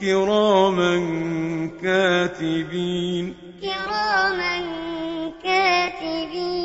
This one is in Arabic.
كِرَامًا كَاتِبِينَ. كِرَامًا كَاتِبِينَ.